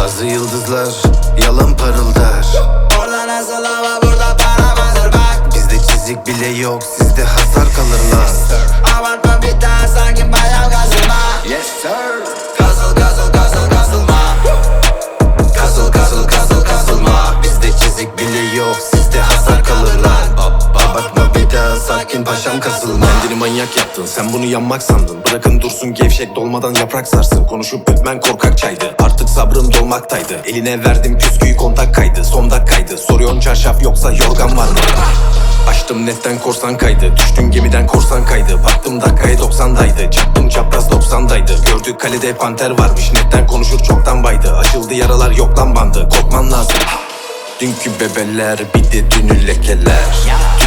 Bazı yıldızlar yalan parıldar. Orada nasıl ama burada para vardır bak. Bizde çizik bile yok sizde hasar kalırlar. Abartma sakin paşam kasılma Kendini manyak yaptın sen bunu yanmak sandın. Bırakın dursun gevşek dolmadan yaprak sarsın. Konuşup bitmen korkak çaydı. Artık sabrım dolmaktaydı. Eline verdim püsküyü kontak kaydı. Son dakikaydı. Soruyorsun çarşaf yoksa yorgan var mı? Açtım netten korsan kaydı. Düştün gemiden korsan kaydı. Baktım dakikaya 90'daydı Çaktım çapraz 90'daydı Gördük kalede panter varmış. Netten konuşur çoktan baydı. Açıldı yaralar yok lan bandı. Korkman lazım. Dünkü bebeler bir de dünü lekeler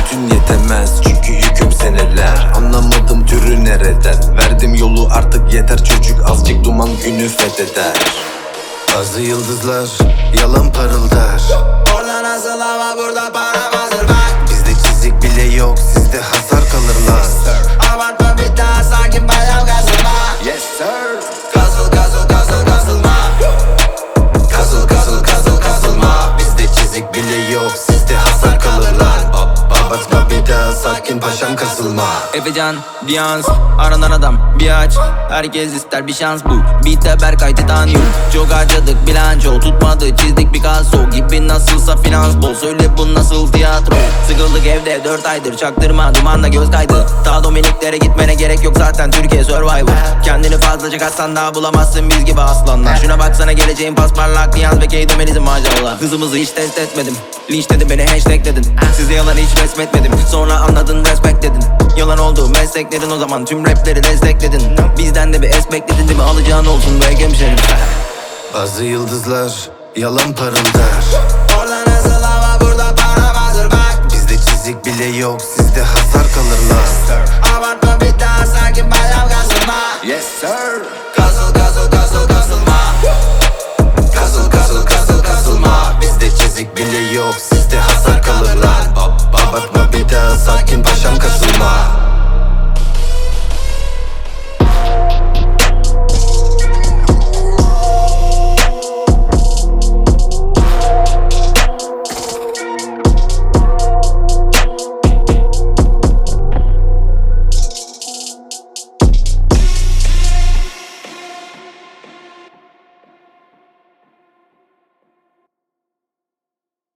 Tütün yetemez çünkü yüküm seneler. Anlamadım türü nereden. Verdim yolu artık yeter. Çocuk Azıcık duman günü fetheder. Bazı yıldızlar yalan parıldar. Orada nasıl ama burada para vardır paşam kasılma. Efecan, Diyans, aranan adam bir aç. Herkes ister bir şans. Bu Beat'te Berkay Titanium Çok harcadık bilanço. Tutmadı çizdik Picasso Gibi nasılsa finans bol. Söyle bu nasıl tiyatro Sıkıldık evde dört aydır. Çaktırma dumanla göz kaydı. Ta Dominiklere gitmene gerek yok zaten. Türkiye Survivor. Kendini fazlaca katsan daha bulamazsın biz gibi aslanlar. Şuna baksana geleceğin pasparlak Diyans ve Keydomenizm maşallah Hızımızı hiç test etmedim. Linçledin beni hashtagledin Size yalan hiç resmetmedim Sonra anladın respect dedin. Yalan oldu mesleklerin o zaman. Tüm rapleri destekledin. Bizden de bir es bekledin değil mi? Alacağın olsun be hemşerim. Bazı yıldızlar yalan parıldar